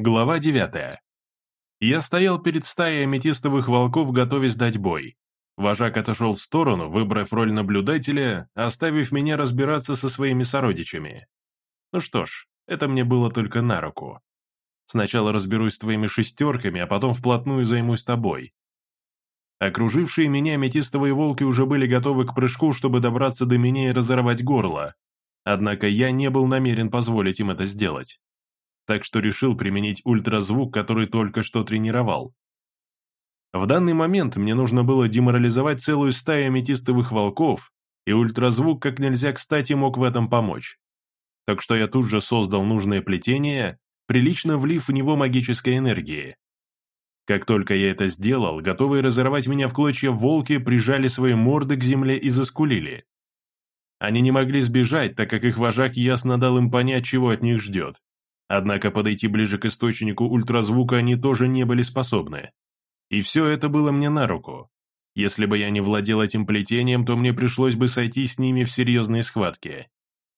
Глава 9. Я стоял перед стаей аметистовых волков, готовясь дать бой. Вожак отошел в сторону, выбрав роль наблюдателя, оставив меня разбираться со своими сородичами. Ну что ж, это мне было только на руку. Сначала разберусь с твоими шестерками, а потом вплотную займусь тобой. Окружившие меня аметистовые волки уже были готовы к прыжку, чтобы добраться до меня и разорвать горло. Однако я не был намерен позволить им это сделать так что решил применить ультразвук, который только что тренировал. В данный момент мне нужно было деморализовать целую стаю аметистовых волков, и ультразвук как нельзя кстати мог в этом помочь. Так что я тут же создал нужное плетение, прилично влив в него магической энергии. Как только я это сделал, готовые разорвать меня в клочья волки прижали свои морды к земле и заскулили. Они не могли сбежать, так как их вожак ясно дал им понять, чего от них ждет. Однако подойти ближе к источнику ультразвука они тоже не были способны. И все это было мне на руку. Если бы я не владел этим плетением, то мне пришлось бы сойти с ними в серьезные схватки.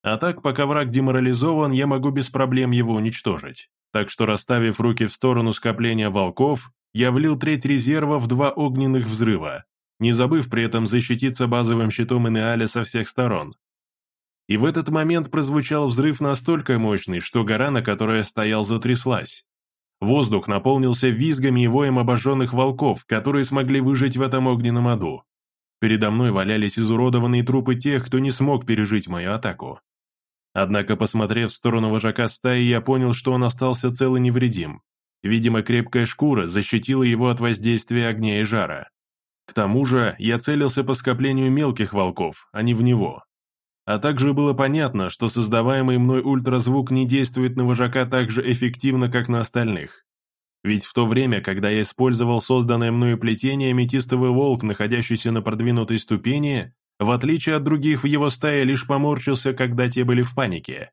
А так, пока враг деморализован, я могу без проблем его уничтожить. Так что, расставив руки в сторону скопления волков, я влил треть резерва в два огненных взрыва, не забыв при этом защититься базовым щитом Инеаля со всех сторон. И в этот момент прозвучал взрыв настолько мощный, что гора, на которой я стоял, затряслась. Воздух наполнился визгами и воем обожженных волков, которые смогли выжить в этом огненном аду. Передо мной валялись изуродованные трупы тех, кто не смог пережить мою атаку. Однако, посмотрев в сторону вожака стаи, я понял, что он остался цел и невредим. Видимо, крепкая шкура защитила его от воздействия огня и жара. К тому же, я целился по скоплению мелких волков, а не в него. А также было понятно, что создаваемый мной ультразвук не действует на вожака так же эффективно, как на остальных. Ведь в то время, когда я использовал созданное мною плетение, метистовый волк, находящийся на продвинутой ступени, в отличие от других в его стае, лишь поморщился, когда те были в панике.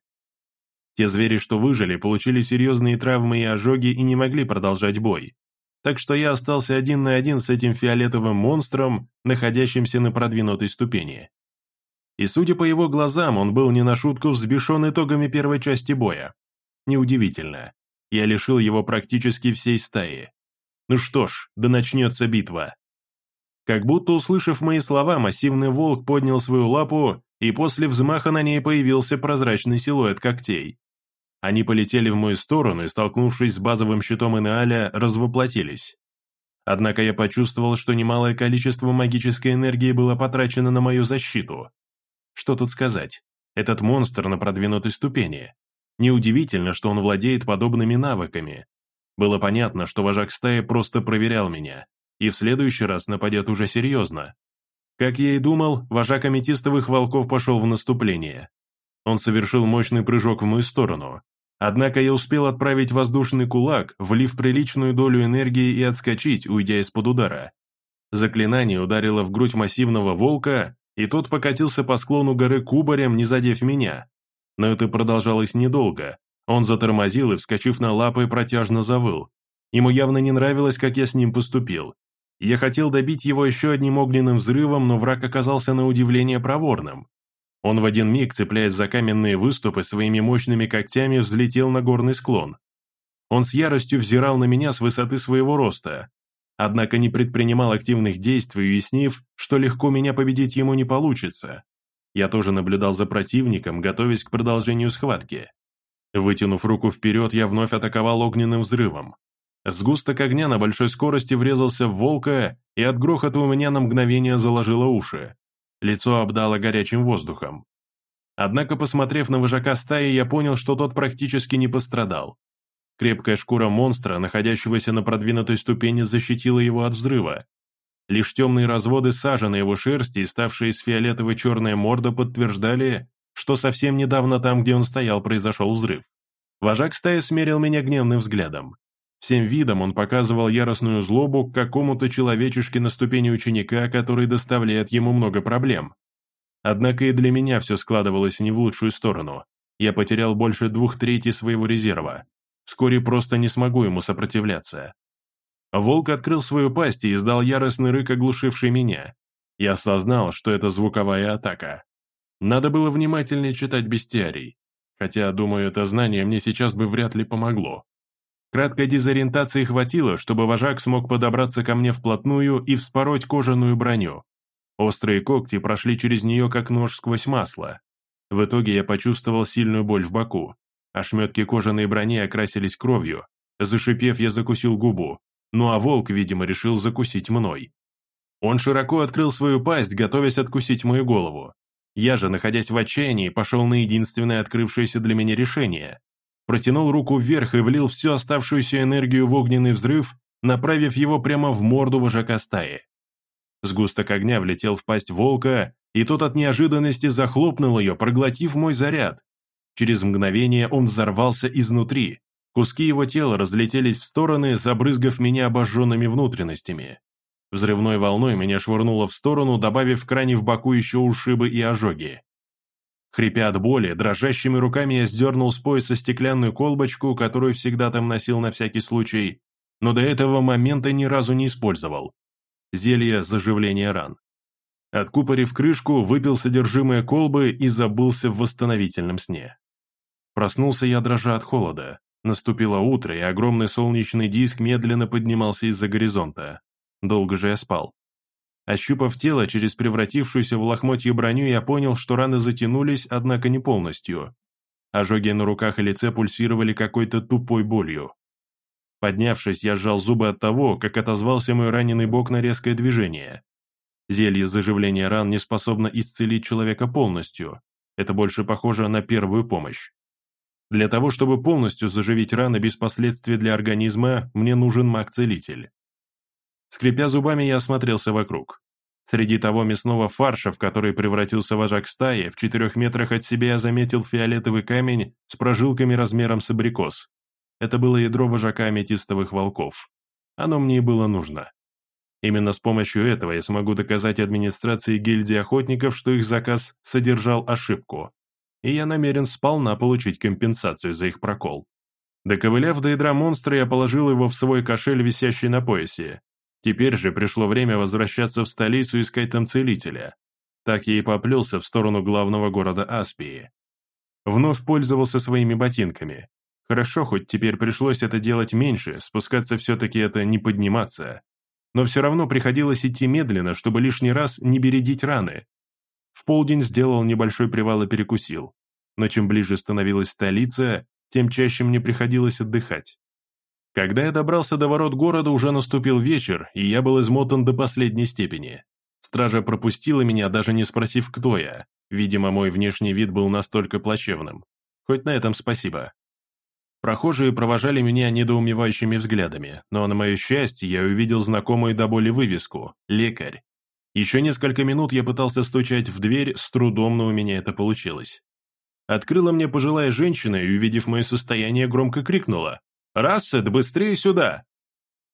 Те звери, что выжили, получили серьезные травмы и ожоги и не могли продолжать бой. Так что я остался один на один с этим фиолетовым монстром, находящимся на продвинутой ступени. И судя по его глазам, он был не на шутку взбешен итогами первой части боя. Неудивительно. Я лишил его практически всей стаи. Ну что ж, да начнется битва. Как будто услышав мои слова, массивный волк поднял свою лапу, и после взмаха на ней появился прозрачный силуэт когтей. Они полетели в мою сторону и, столкнувшись с базовым щитом Инеаля, развоплотились. Однако я почувствовал, что немалое количество магической энергии было потрачено на мою защиту. Что тут сказать? Этот монстр на продвинутой ступени. Неудивительно, что он владеет подобными навыками. Было понятно, что вожак стаи просто проверял меня, и в следующий раз нападет уже серьезно. Как я и думал, вожак аметистовых волков пошел в наступление. Он совершил мощный прыжок в мою сторону. Однако я успел отправить воздушный кулак, влив приличную долю энергии и отскочить, уйдя из-под удара. Заклинание ударило в грудь массивного волка, и тот покатился по склону горы кубарем, не задев меня. Но это продолжалось недолго. Он затормозил и, вскочив на лапы, протяжно завыл. Ему явно не нравилось, как я с ним поступил. Я хотел добить его еще одним огненным взрывом, но враг оказался на удивление проворным. Он в один миг, цепляясь за каменные выступы, своими мощными когтями взлетел на горный склон. Он с яростью взирал на меня с высоты своего роста, однако не предпринимал активных действий, уяснив, что легко меня победить ему не получится. Я тоже наблюдал за противником, готовясь к продолжению схватки. Вытянув руку вперед, я вновь атаковал огненным взрывом. Сгусток огня на большой скорости врезался в волка, и от грохота у меня на мгновение заложило уши. Лицо обдало горячим воздухом. Однако, посмотрев на вожака стаи, я понял, что тот практически не пострадал. Крепкая шкура монстра, находящегося на продвинутой ступени, защитила его от взрыва. Лишь темные разводы сажи на его шерсти и ставшая из фиолетовой черная морда подтверждали, что совсем недавно там, где он стоял, произошел взрыв. Вожак стаи смерил меня гневным взглядом. Всем видом он показывал яростную злобу к какому-то человечешке на ступени ученика, который доставляет ему много проблем. Однако и для меня все складывалось не в лучшую сторону. Я потерял больше двух третей своего резерва. Вскоре просто не смогу ему сопротивляться. Волк открыл свою пасть и издал яростный рык, оглушивший меня. Я осознал, что это звуковая атака. Надо было внимательнее читать бестиарий, хотя, думаю, это знание мне сейчас бы вряд ли помогло. Краткой дезориентации хватило, чтобы вожак смог подобраться ко мне вплотную и вспороть кожаную броню. Острые когти прошли через нее, как нож сквозь масло. В итоге я почувствовал сильную боль в боку. Ошметки кожаной брони окрасились кровью. Зашипев, я закусил губу. Ну а волк, видимо, решил закусить мной. Он широко открыл свою пасть, готовясь откусить мою голову. Я же, находясь в отчаянии, пошел на единственное открывшееся для меня решение протянул руку вверх и влил всю оставшуюся энергию в огненный взрыв, направив его прямо в морду вожака стаи. Сгусток огня влетел в пасть волка, и тот от неожиданности захлопнул ее, проглотив мой заряд. Через мгновение он взорвался изнутри. Куски его тела разлетелись в стороны, забрызгав меня обожженными внутренностями. Взрывной волной меня швырнуло в сторону, добавив к ране в боку еще ушибы и ожоги. Хрипя от боли, дрожащими руками я сдернул с пояса стеклянную колбочку, которую всегда там носил на всякий случай, но до этого момента ни разу не использовал. Зелье заживления ран. Откупорив крышку, выпил содержимое колбы и забылся в восстановительном сне. Проснулся я дрожа от холода. Наступило утро, и огромный солнечный диск медленно поднимался из-за горизонта. Долго же я спал. Ощупав тело через превратившуюся в лохмотье броню, я понял, что раны затянулись, однако не полностью. Ожоги на руках и лице пульсировали какой-то тупой болью. Поднявшись, я сжал зубы от того, как отозвался мой раненый бок на резкое движение. Зелье заживления ран не способно исцелить человека полностью. Это больше похоже на первую помощь. Для того, чтобы полностью заживить раны без последствий для организма, мне нужен маг-целитель. Скрипя зубами, я осмотрелся вокруг. Среди того мясного фарша, в который превратился вожак стаи, в четырех метрах от себя я заметил фиолетовый камень с прожилками размером с абрикос. Это было ядро вожака аметистовых волков. Оно мне и было нужно. Именно с помощью этого я смогу доказать администрации гильдии охотников, что их заказ содержал ошибку, и я намерен сполна получить компенсацию за их прокол. Доковыляв до ядра монстра, я положил его в свой кошель, висящий на поясе, Теперь же пришло время возвращаться в столицу искать там целителя. Так я и поплелся в сторону главного города Аспии. Вновь пользовался своими ботинками. Хорошо, хоть теперь пришлось это делать меньше, спускаться все-таки это не подниматься. Но все равно приходилось идти медленно, чтобы лишний раз не бередить раны. В полдень сделал небольшой привал и перекусил. Но чем ближе становилась столица, тем чаще мне приходилось отдыхать. Когда я добрался до ворот города, уже наступил вечер, и я был измотан до последней степени. Стража пропустила меня, даже не спросив, кто я. Видимо, мой внешний вид был настолько плачевным. Хоть на этом спасибо. Прохожие провожали меня недоумевающими взглядами, но на мое счастье я увидел знакомую до боли вывеску «Лекарь». Еще несколько минут я пытался стучать в дверь, с трудом, но у меня это получилось. Открыла мне пожилая женщина и, увидев мое состояние, громко крикнула «Рассет, быстрее сюда!»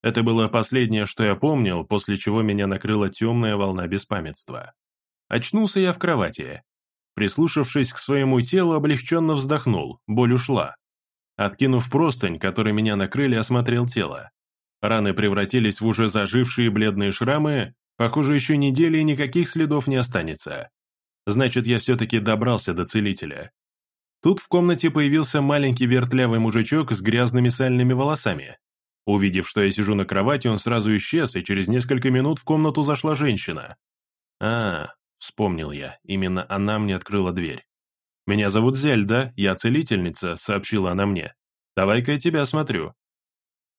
Это было последнее, что я помнил, после чего меня накрыла темная волна беспамятства. Очнулся я в кровати. Прислушавшись к своему телу, облегченно вздохнул, боль ушла. Откинув простынь, которой меня накрыли, осмотрел тело. Раны превратились в уже зажившие бледные шрамы, похоже, еще недели и никаких следов не останется. Значит, я все-таки добрался до целителя. Тут в комнате появился маленький вертлявый мужичок с грязными сальными волосами. Увидев, что я сижу на кровати, он сразу исчез, и через несколько минут в комнату зашла женщина. «А, — вспомнил я, — именно она мне открыла дверь. «Меня зовут Зельда, я целительница», — сообщила она мне. «Давай-ка я тебя осмотрю».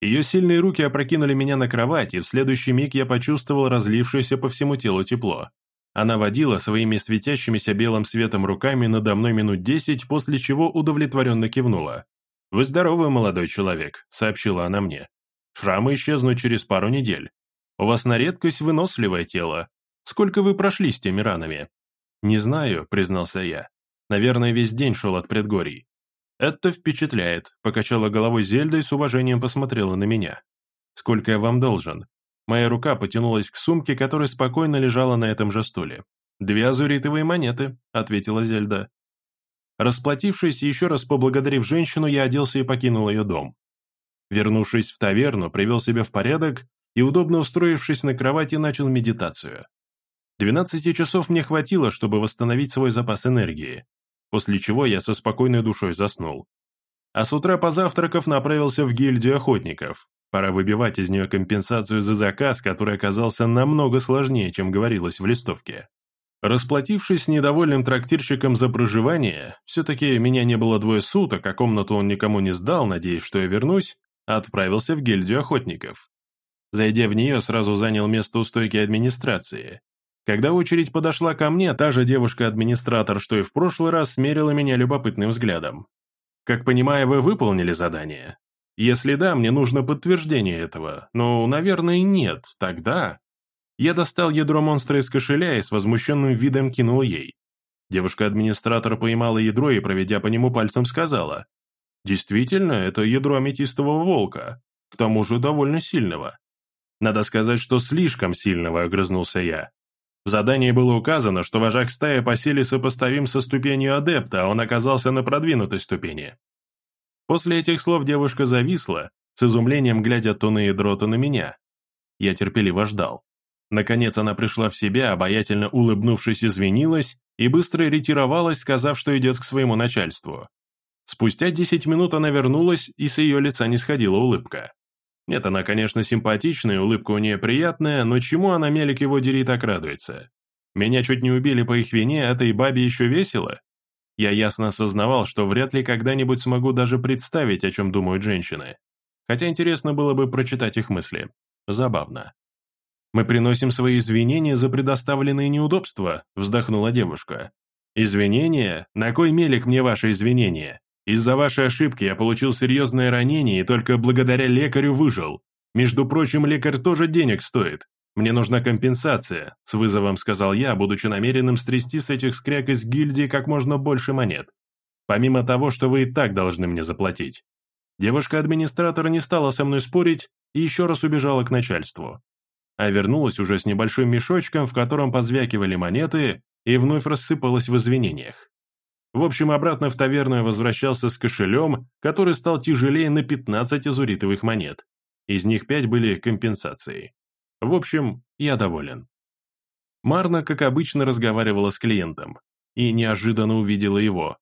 Ее сильные руки опрокинули меня на кровать, и в следующий миг я почувствовал разлившееся по всему телу тепло. Она водила своими светящимися белым светом руками надо мной минут десять, после чего удовлетворенно кивнула. «Вы здоровый молодой человек», — сообщила она мне. «Шрамы исчезнут через пару недель. У вас на редкость выносливое тело. Сколько вы прошли с теми ранами?» «Не знаю», — признался я. «Наверное, весь день шел от предгорий». «Это впечатляет», — покачала головой Зельда и с уважением посмотрела на меня. «Сколько я вам должен?» Моя рука потянулась к сумке, которая спокойно лежала на этом же стуле. «Две азуритовые монеты», — ответила Зельда. Расплатившись и еще раз поблагодарив женщину, я оделся и покинул ее дом. Вернувшись в таверну, привел себя в порядок и, удобно устроившись на кровати, начал медитацию. Двенадцати часов мне хватило, чтобы восстановить свой запас энергии, после чего я со спокойной душой заснул. А с утра позавтракав направился в гильдию охотников. Пора выбивать из нее компенсацию за заказ, который оказался намного сложнее, чем говорилось в листовке. Расплатившись с недовольным трактирщиком за проживание, все-таки меня не было двое суток, а комнату он никому не сдал, надеясь, что я вернусь, отправился в гильдию охотников. Зайдя в нее, сразу занял место у стойки администрации. Когда очередь подошла ко мне, та же девушка-администратор, что и в прошлый раз, смерила меня любопытным взглядом. «Как понимаю, вы выполнили задание? Если да, мне нужно подтверждение этого. Ну, наверное, нет. Тогда...» Я достал ядро монстра из кошеля и с возмущенным видом кинул ей. Девушка-администратор поймала ядро и, проведя по нему пальцем, сказала. «Действительно, это ядро аметистового волка, к тому же довольно сильного». «Надо сказать, что слишком сильного», — огрызнулся я. В задании было указано, что вожак стаи по силе сопоставим со ступенью адепта, а он оказался на продвинутой ступени. После этих слов девушка зависла, с изумлением глядя то на ядро, то на меня. Я терпеливо ждал. Наконец она пришла в себя, обаятельно улыбнувшись, извинилась и быстро ретировалась, сказав, что идет к своему начальству. Спустя десять минут она вернулась, и с ее лица не сходила улыбка. Нет, она, конечно, симпатичная, улыбка у нее приятная, но чему она мелик его дери так радуется? Меня чуть не убили по их вине, а этой бабе еще весело? Я ясно осознавал, что вряд ли когда-нибудь смогу даже представить, о чем думают женщины. Хотя интересно было бы прочитать их мысли. Забавно. «Мы приносим свои извинения за предоставленные неудобства», — вздохнула девушка. «Извинения? На кой мелик мне ваши извинения? Из-за вашей ошибки я получил серьезное ранение и только благодаря лекарю выжил. Между прочим, лекарь тоже денег стоит. Мне нужна компенсация», — с вызовом сказал я, будучи намеренным стрясти с этих скряк из гильдии как можно больше монет. «Помимо того, что вы и так должны мне заплатить». Девушка-администратор не стала со мной спорить и еще раз убежала к начальству а вернулась уже с небольшим мешочком, в котором позвякивали монеты, и вновь рассыпалась в извинениях. В общем, обратно в таверну я возвращался с кошелем, который стал тяжелее на 15 азуритовых монет. Из них 5 были компенсацией. В общем, я доволен. Марна, как обычно, разговаривала с клиентом и неожиданно увидела его.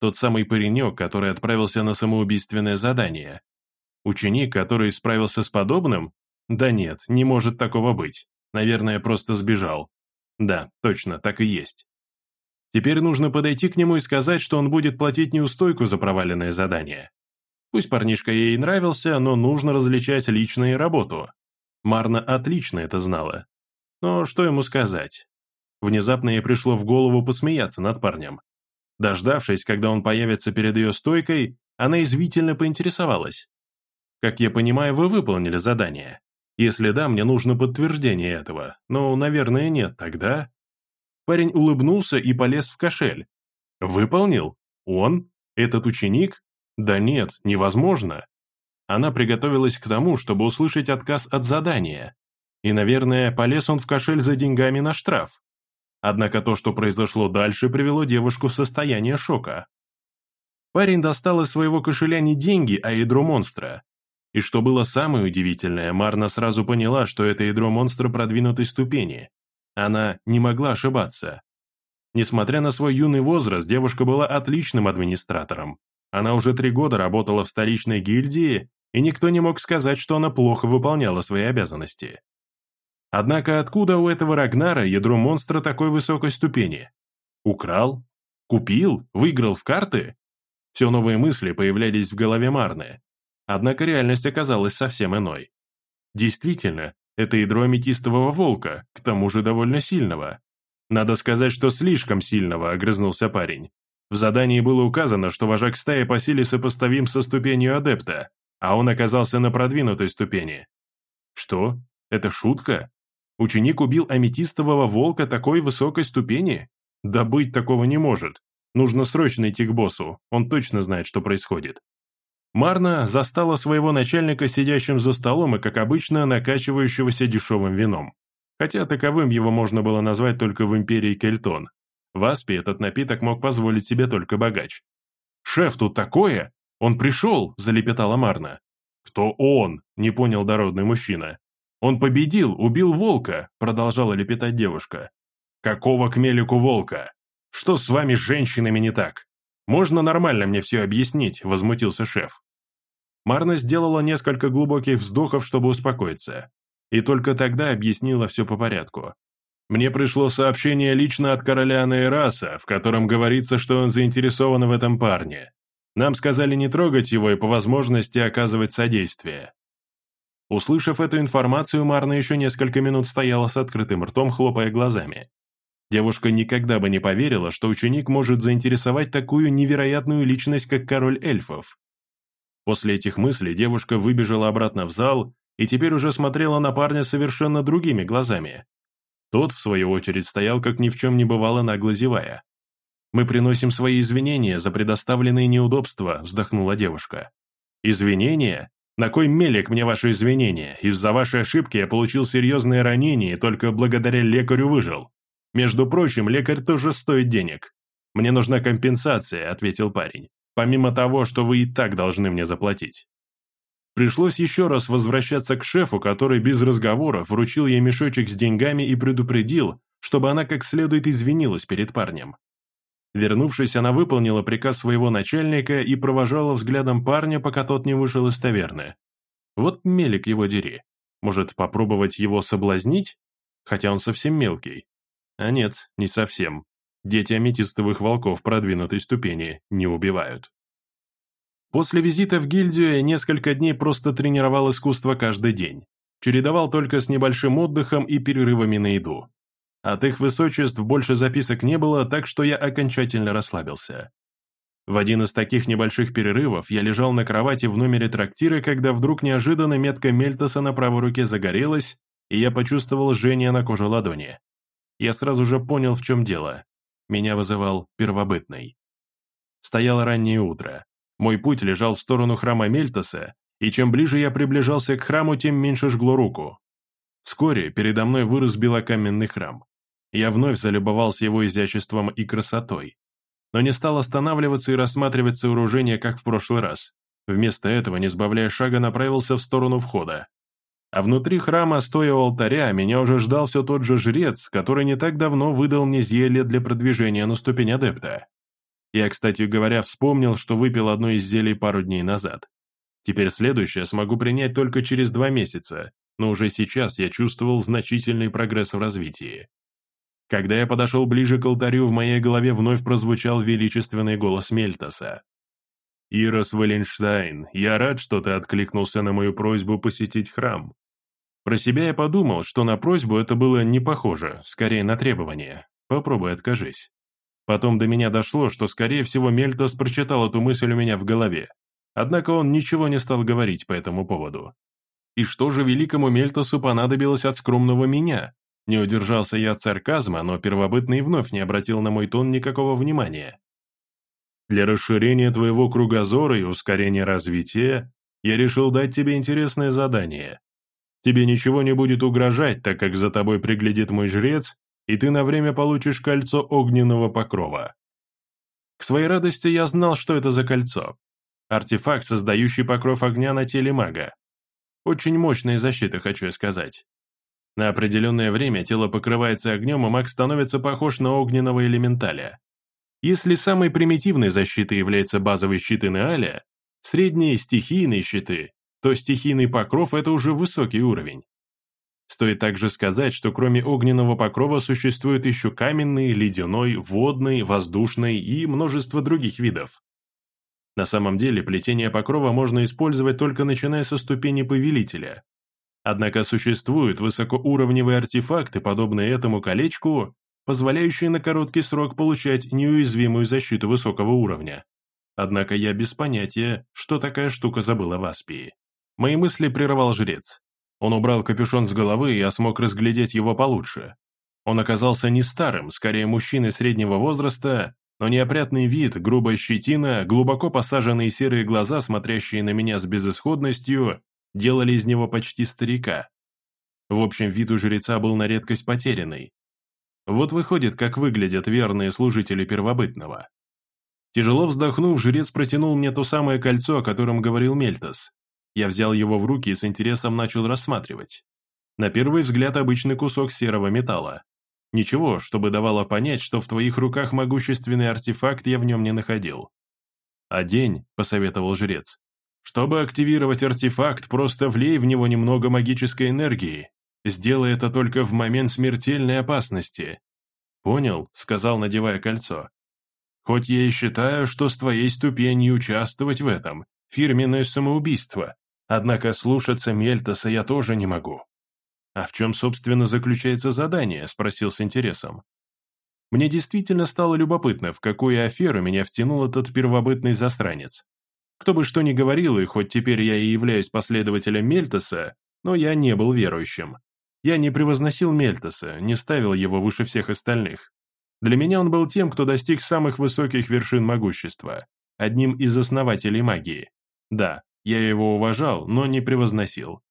Тот самый паренек, который отправился на самоубийственное задание. Ученик, который справился с подобным, да нет, не может такого быть. Наверное, просто сбежал. Да, точно, так и есть. Теперь нужно подойти к нему и сказать, что он будет платить неустойку за проваленное задание. Пусть парнишка ей нравился, но нужно различать личное и работу. Марна отлично это знала. Но что ему сказать? Внезапно ей пришло в голову посмеяться над парнем. Дождавшись, когда он появится перед ее стойкой, она извительно поинтересовалась. «Как я понимаю, вы выполнили задание?» Если да, мне нужно подтверждение этого, но, наверное, нет тогда. Парень улыбнулся и полез в кошель. Выполнил? Он? Этот ученик? Да нет, невозможно. Она приготовилась к тому, чтобы услышать отказ от задания. И, наверное, полез он в кошель за деньгами на штраф. Однако то, что произошло дальше, привело девушку в состояние шока. Парень достал из своего кошеля не деньги, а ядро монстра. И что было самое удивительное, Марна сразу поняла, что это ядро монстра продвинутой ступени. Она не могла ошибаться. Несмотря на свой юный возраст, девушка была отличным администратором. Она уже три года работала в столичной гильдии, и никто не мог сказать, что она плохо выполняла свои обязанности. Однако откуда у этого Рагнара ядро монстра такой высокой ступени? Украл? Купил? Выиграл в карты? Все новые мысли появлялись в голове Марны. Однако реальность оказалась совсем иной. Действительно, это ядро аметистового волка, к тому же довольно сильного. Надо сказать, что слишком сильного, огрызнулся парень. В задании было указано, что вожак стаи по силе сопоставим со ступенью адепта, а он оказался на продвинутой ступени. Что? Это шутка? Ученик убил аметистового волка такой высокой ступени? Да быть такого не может. Нужно срочно идти к боссу, он точно знает, что происходит. Марна застала своего начальника сидящим за столом и, как обычно, накачивающегося дешевым вином. Хотя таковым его можно было назвать только в империи Кельтон. В Аспе этот напиток мог позволить себе только богач. «Шеф, тут такое! Он пришел!» – залепетала Марна. «Кто он?» – не понял дородный мужчина. «Он победил, убил волка!» – продолжала лепетать девушка. «Какого к мелику волка? Что с вами, женщинами, не так? Можно нормально мне все объяснить?» – возмутился шеф. Марна сделала несколько глубоких вздохов, чтобы успокоиться, и только тогда объяснила все по порядку. Мне пришло сообщение лично от короля Нейраса, в котором говорится, что он заинтересован в этом парне. Нам сказали не трогать его и по возможности оказывать содействие. Услышав эту информацию, Марна еще несколько минут стояла с открытым ртом, хлопая глазами. Девушка никогда бы не поверила, что ученик может заинтересовать такую невероятную личность, как король эльфов. После этих мыслей девушка выбежала обратно в зал и теперь уже смотрела на парня совершенно другими глазами. Тот, в свою очередь, стоял, как ни в чем не бывало, нагло зевая. «Мы приносим свои извинения за предоставленные неудобства», — вздохнула девушка. «Извинения? На кой мелек мне ваши извинения? Из-за вашей ошибки я получил серьезное ранение и только благодаря лекарю выжил. Между прочим, лекарь тоже стоит денег. Мне нужна компенсация», — ответил парень. «Помимо того, что вы и так должны мне заплатить». Пришлось еще раз возвращаться к шефу, который без разговоров вручил ей мешочек с деньгами и предупредил, чтобы она как следует извинилась перед парнем. Вернувшись, она выполнила приказ своего начальника и провожала взглядом парня, пока тот не вышел из таверны. Вот мелик его дери. Может, попробовать его соблазнить? Хотя он совсем мелкий. А нет, не совсем. Дети аметистовых волков продвинутой ступени не убивают. После визита в гильдию я несколько дней просто тренировал искусство каждый день. Чередовал только с небольшим отдыхом и перерывами на еду. От их высочеств больше записок не было, так что я окончательно расслабился. В один из таких небольших перерывов я лежал на кровати в номере трактира, когда вдруг неожиданно метка Мельтоса на правой руке загорелась, и я почувствовал жжение на коже ладони. Я сразу же понял, в чем дело. Меня вызывал первобытный. Стояло раннее утро. Мой путь лежал в сторону храма Мельтоса, и чем ближе я приближался к храму, тем меньше жгло руку. Вскоре передо мной вырос белокаменный храм. Я вновь залюбовался его изяществом и красотой. Но не стал останавливаться и рассматривать сооружение, как в прошлый раз. Вместо этого, не сбавляя шага, направился в сторону входа. А внутри храма, стоя у алтаря, меня уже ждал все тот же жрец, который не так давно выдал мне зелье для продвижения на ступень адепта. Я, кстати говоря, вспомнил, что выпил одно из зелий пару дней назад. Теперь следующее смогу принять только через два месяца, но уже сейчас я чувствовал значительный прогресс в развитии. Когда я подошел ближе к алтарю, в моей голове вновь прозвучал величественный голос Мельтоса. «Ирос Валенштайн, я рад, что ты откликнулся на мою просьбу посетить храм. Про себя я подумал, что на просьбу это было не похоже, скорее на требование. Попробуй откажись. Потом до меня дошло, что, скорее всего, Мельтос прочитал эту мысль у меня в голове. Однако он ничего не стал говорить по этому поводу. И что же великому Мельтосу понадобилось от скромного меня? Не удержался я от сарказма, но первобытный вновь не обратил на мой тон никакого внимания. Для расширения твоего кругозора и ускорения развития я решил дать тебе интересное задание. Тебе ничего не будет угрожать, так как за тобой приглядит мой жрец, и ты на время получишь кольцо огненного покрова. К своей радости я знал, что это за кольцо. Артефакт, создающий покров огня на теле мага. Очень мощная защита, хочу я сказать. На определенное время тело покрывается огнем, и маг становится похож на огненного элементаля. Если самой примитивной защитой является базовый щит Инеаля, средние стихийные щиты, то стихийный покров – это уже высокий уровень. Стоит также сказать, что кроме огненного покрова существует еще каменный, ледяной, водный, воздушный и множество других видов. На самом деле плетение покрова можно использовать только начиная со ступени повелителя. Однако существуют высокоуровневые артефакты, подобные этому колечку, позволяющие на короткий срок получать неуязвимую защиту высокого уровня. Однако я без понятия, что такая штука забыла в Аспии. Мои мысли прервал жрец. Он убрал капюшон с головы, и я смог разглядеть его получше. Он оказался не старым, скорее мужчиной среднего возраста, но неопрятный вид, грубая щетина, глубоко посаженные серые глаза, смотрящие на меня с безысходностью, делали из него почти старика. В общем, вид у жреца был на редкость потерянный. Вот выходит, как выглядят верные служители первобытного. Тяжело вздохнув, жрец протянул мне то самое кольцо, о котором говорил Мельтос. Я взял его в руки и с интересом начал рассматривать. На первый взгляд обычный кусок серого металла. Ничего, чтобы давало понять, что в твоих руках могущественный артефакт я в нем не находил. «А день», — посоветовал жрец. «Чтобы активировать артефакт, просто влей в него немного магической энергии. Сделай это только в момент смертельной опасности». «Понял», — сказал, надевая кольцо. «Хоть я и считаю, что с твоей ступенью участвовать в этом — фирменное самоубийство, однако слушаться Мельтаса я тоже не могу». «А в чем, собственно, заключается задание?» — спросил с интересом. Мне действительно стало любопытно, в какую аферу меня втянул этот первобытный засранец. Кто бы что ни говорил, и хоть теперь я и являюсь последователем Мельтоса, но я не был верующим. Я не превозносил Мельтоса, не ставил его выше всех остальных. Для меня он был тем, кто достиг самых высоких вершин могущества, одним из основателей магии. Да, я его уважал, но не превозносил.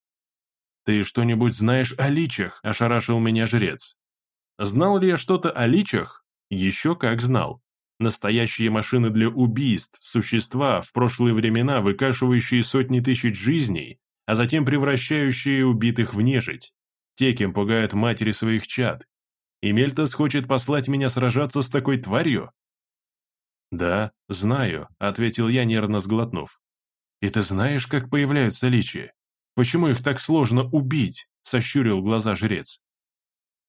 «Ты что-нибудь знаешь о личах?» – ошарашил меня жрец. Знал ли я что-то о личах? Еще как знал. Настоящие машины для убийств, существа, в прошлые времена выкашивающие сотни тысяч жизней, а затем превращающие убитых в нежить. Те, кем пугают матери своих чад. И Мельтас хочет послать меня сражаться с такой тварью? «Да, знаю», — ответил я, нервно сглотнув. «И ты знаешь, как появляются личи? Почему их так сложно убить?» — сощурил глаза жрец.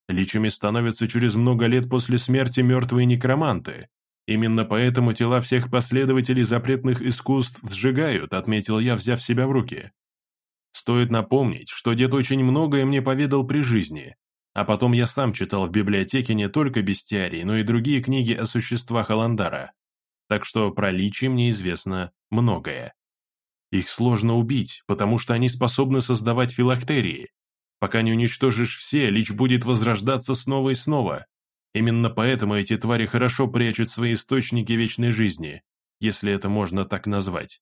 Личами становятся через много лет после смерти мертвые некроманты. Именно поэтому тела всех последователей запретных искусств сжигают, отметил я, взяв себя в руки. Стоит напомнить, что дед очень многое мне поведал при жизни, а потом я сам читал в библиотеке не только бестиарий, но и другие книги о существах Аландара. Так что про личи мне известно многое. Их сложно убить, потому что они способны создавать филактерии, Пока не уничтожишь все, Лич будет возрождаться снова и снова. Именно поэтому эти твари хорошо прячут свои источники вечной жизни, если это можно так назвать.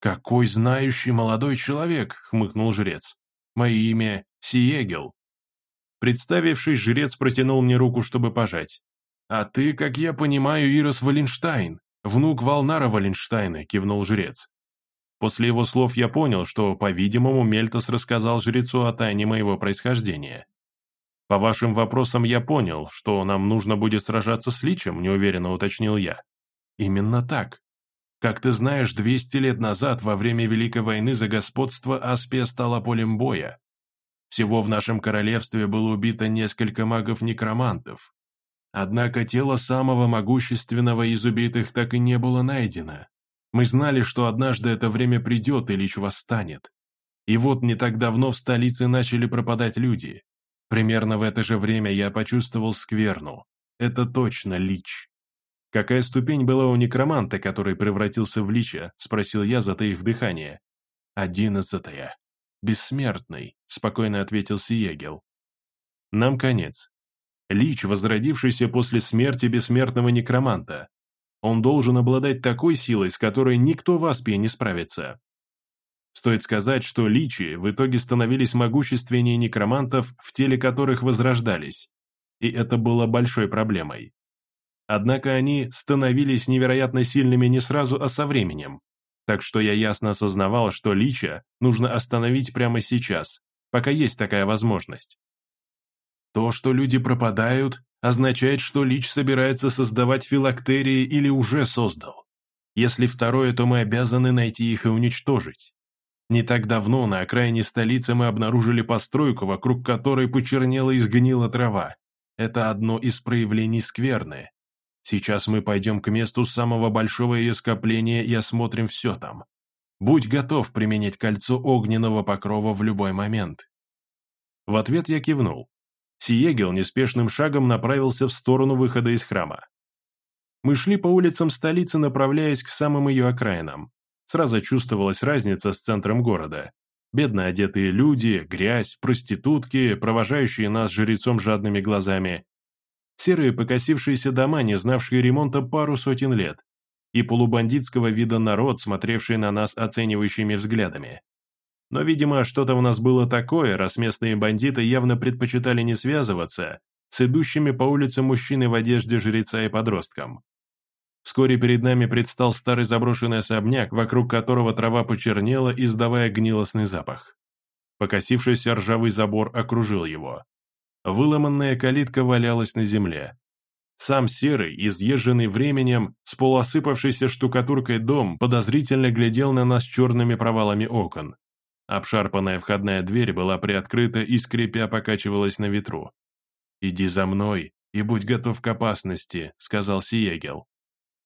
«Какой знающий молодой человек!» — хмыкнул жрец. «Мое имя Сиегел». Представившись, жрец протянул мне руку, чтобы пожать. «А ты, как я понимаю, Ирос Валенштайн, внук Валнара Валенштайна», — кивнул жрец. После его слов я понял, что, по-видимому, Мельтос рассказал жрецу о тайне моего происхождения. По вашим вопросам я понял, что нам нужно будет сражаться с Личем, неуверенно уточнил я. Именно так. Как ты знаешь, 200 лет назад, во время Великой войны за господство Аспия стала полем боя. Всего в нашем королевстве было убито несколько магов-некромантов. Однако тело самого могущественного из убитых так и не было найдено. Мы знали, что однажды это время придет и Лич восстанет. И вот не так давно в столице начали пропадать люди. Примерно в это же время я почувствовал скверну. Это точно Лич. «Какая ступень была у некроманта, который превратился в Лича?» – спросил я, затаив дыхание. «Одиннадцатая. Бессмертный», – спокойно ответил Сиегел. «Нам конец. Лич, возродившийся после смерти бессмертного некроманта, он должен обладать такой силой, с которой никто в Аспии не справится. Стоит сказать, что личи в итоге становились могущественнее некромантов, в теле которых возрождались, и это было большой проблемой. Однако они становились невероятно сильными не сразу, а со временем, так что я ясно осознавал, что лича нужно остановить прямо сейчас, пока есть такая возможность. То, что люди пропадают, означает, что Лич собирается создавать филактерии или уже создал. Если второе, то мы обязаны найти их и уничтожить. Не так давно на окраине столицы мы обнаружили постройку, вокруг которой почернела и сгнила трава. Это одно из проявлений скверны. Сейчас мы пойдем к месту самого большого ее скопления и осмотрим все там. Будь готов применить кольцо огненного покрова в любой момент. В ответ я кивнул. Сиегел неспешным шагом направился в сторону выхода из храма. Мы шли по улицам столицы, направляясь к самым ее окраинам. Сразу чувствовалась разница с центром города. Бедно одетые люди, грязь, проститутки, провожающие нас жрецом жадными глазами. Серые покосившиеся дома, не знавшие ремонта пару сотен лет. И полубандитского вида народ, смотревший на нас оценивающими взглядами. Но, видимо, что-то у нас было такое, раз местные бандиты явно предпочитали не связываться с идущими по улице мужчиной в одежде жреца и подростком. Вскоре перед нами предстал старый заброшенный особняк, вокруг которого трава почернела, издавая гнилостный запах. Покосившийся ржавый забор окружил его. Выломанная калитка валялась на земле. Сам серый, изъезженный временем, с полуосыпавшейся штукатуркой дом подозрительно глядел на нас черными провалами окон. Обшарпанная входная дверь была приоткрыта и скрипя покачивалась на ветру. «Иди за мной и будь готов к опасности», — сказал Сиегел.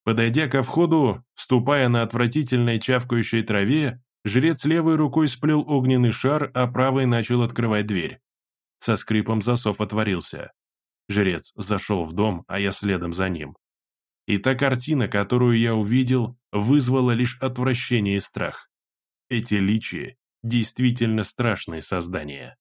Подойдя ко входу, ступая на отвратительной чавкающей траве, жрец левой рукой сплел огненный шар, а правой начал открывать дверь. Со скрипом засов отворился. Жрец зашел в дом, а я следом за ним. И та картина, которую я увидел, вызвала лишь отвращение и страх. Эти личи действительно страшные создания.